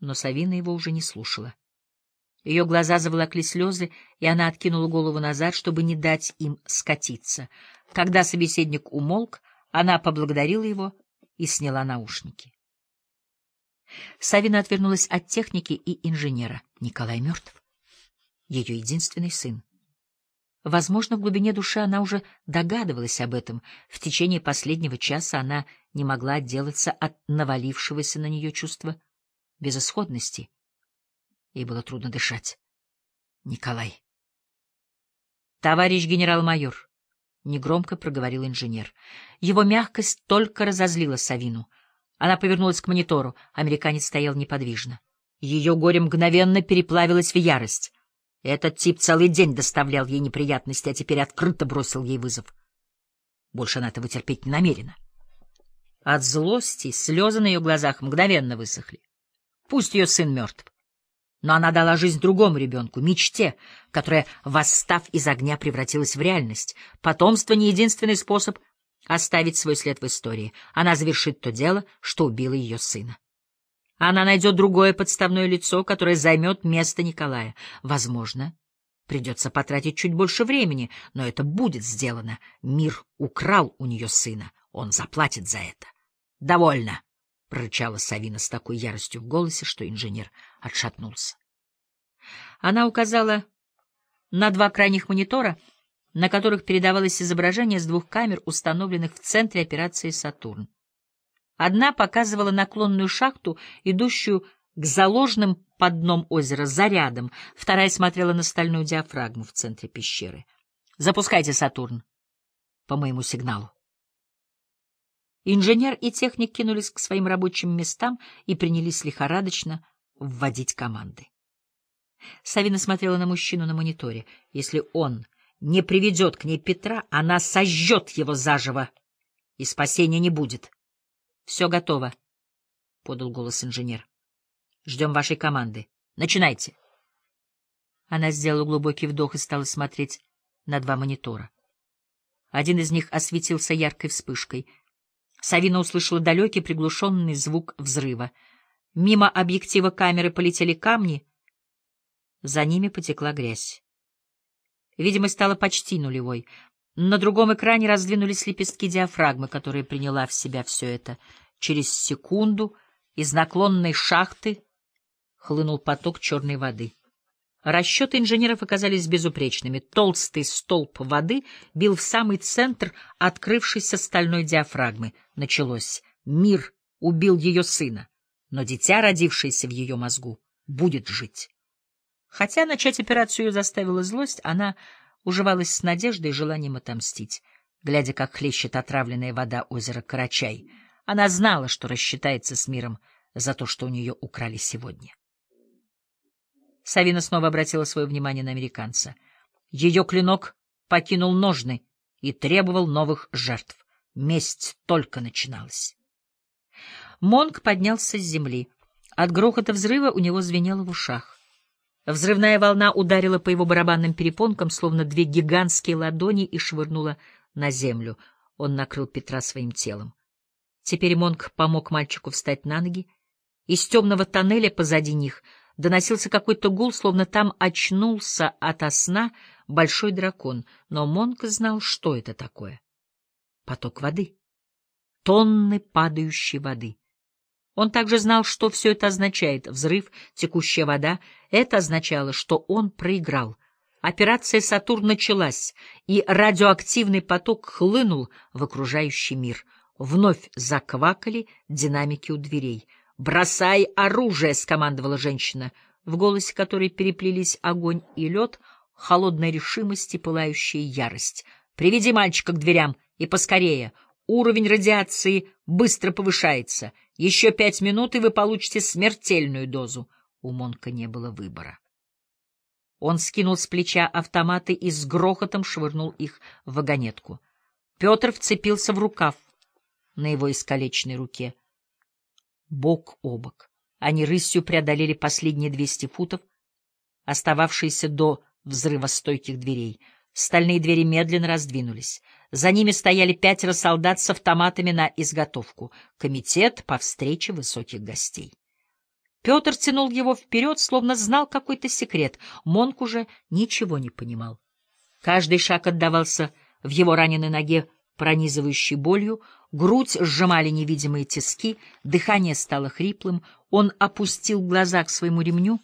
Но Савина его уже не слушала. Ее глаза заволокли слезы, и она откинула голову назад, чтобы не дать им скатиться. Когда собеседник умолк, она поблагодарила его и сняла наушники. Савина отвернулась от техники и инженера. Николай мертв. Ее единственный сын. Возможно, в глубине души она уже догадывалась об этом. В течение последнего часа она не могла отделаться от навалившегося на нее чувства безысходности. Ей было трудно дышать. Николай. Товарищ генерал-майор, негромко проговорил инженер. Его мягкость только разозлила Савину. Она повернулась к монитору. Американец стоял неподвижно. Ее горе мгновенно переплавилось в ярость. Этот тип целый день доставлял ей неприятности, а теперь открыто бросил ей вызов. Больше она этого терпеть не намерена. От злости слезы на ее глазах мгновенно высохли. Пусть ее сын мертв. Но она дала жизнь другому ребенку, мечте, которая, восстав из огня, превратилась в реальность. Потомство — не единственный способ оставить свой след в истории. Она завершит то дело, что убило ее сына. Она найдет другое подставное лицо, которое займет место Николая. Возможно, придется потратить чуть больше времени, но это будет сделано. Мир украл у нее сына. Он заплатит за это. «Довольно!» — прорычала Савина с такой яростью в голосе, что инженер отшатнулся. Она указала на два крайних монитора, на которых передавалось изображение с двух камер, установленных в центре операции «Сатурн». Одна показывала наклонную шахту, идущую к заложенным под дном озера зарядам, вторая смотрела на стальную диафрагму в центре пещеры. «Запускайте «Сатурн» по моему сигналу. Инженер и техник кинулись к своим рабочим местам и принялись лихорадочно вводить команды. Савина смотрела на мужчину на мониторе. Если он не приведет к ней Петра, она сожжет его заживо, и спасения не будет. Все готово, — подал голос инженер. — Ждем вашей команды. Начинайте. Она сделала глубокий вдох и стала смотреть на два монитора. Один из них осветился яркой вспышкой. Савина услышала далекий приглушенный звук взрыва. Мимо объектива камеры полетели камни, за ними потекла грязь. Видимость стала почти нулевой. На другом экране раздвинулись лепестки диафрагмы, которая приняла в себя все это. Через секунду из наклонной шахты хлынул поток черной воды. Расчеты инженеров оказались безупречными. Толстый столб воды бил в самый центр открывшейся стальной диафрагмы. Началось. Мир убил ее сына, но дитя, родившееся в ее мозгу, будет жить. Хотя начать операцию ее заставила злость, она уживалась с надеждой и желанием отомстить. Глядя, как хлещет отравленная вода озера Карачай, она знала, что рассчитается с миром за то, что у нее украли сегодня. Савина снова обратила свое внимание на американца. Ее клинок покинул ножны и требовал новых жертв. Месть только начиналась. Монг поднялся с земли. От грохота взрыва у него звенело в ушах. Взрывная волна ударила по его барабанным перепонкам, словно две гигантские ладони, и швырнула на землю. Он накрыл Петра своим телом. Теперь Монг помог мальчику встать на ноги. Из темного тоннеля позади них доносился какой-то гул, словно там очнулся ото сна большой дракон, но Монг знал, что это такое. Поток воды. Тонны падающей воды. Он также знал, что все это означает. Взрыв, текущая вода. Это означало, что он проиграл. Операция «Сатурн» началась, и радиоактивный поток хлынул в окружающий мир. Вновь заквакали динамики у дверей. «Бросай оружие!» — скомандовала женщина, в голосе которой переплелись огонь и лед, холодная решимость и пылающая ярость. «Приведи мальчика к дверям, и поскорее!» Уровень радиации быстро повышается. Еще пять минут, и вы получите смертельную дозу. У Монка не было выбора. Он скинул с плеча автоматы и с грохотом швырнул их в вагонетку. Петр вцепился в рукав на его искалеченной руке. Бок о бок. Они рысью преодолели последние двести футов, остававшиеся до взрывостойких дверей — Стальные двери медленно раздвинулись. За ними стояли пятеро солдат с автоматами на изготовку. Комитет по встрече высоких гостей. Петр тянул его вперед, словно знал какой-то секрет. Монк уже ничего не понимал. Каждый шаг отдавался в его раненой ноге пронизывающей болью, грудь сжимали невидимые тиски, дыхание стало хриплым, он опустил глаза к своему ремню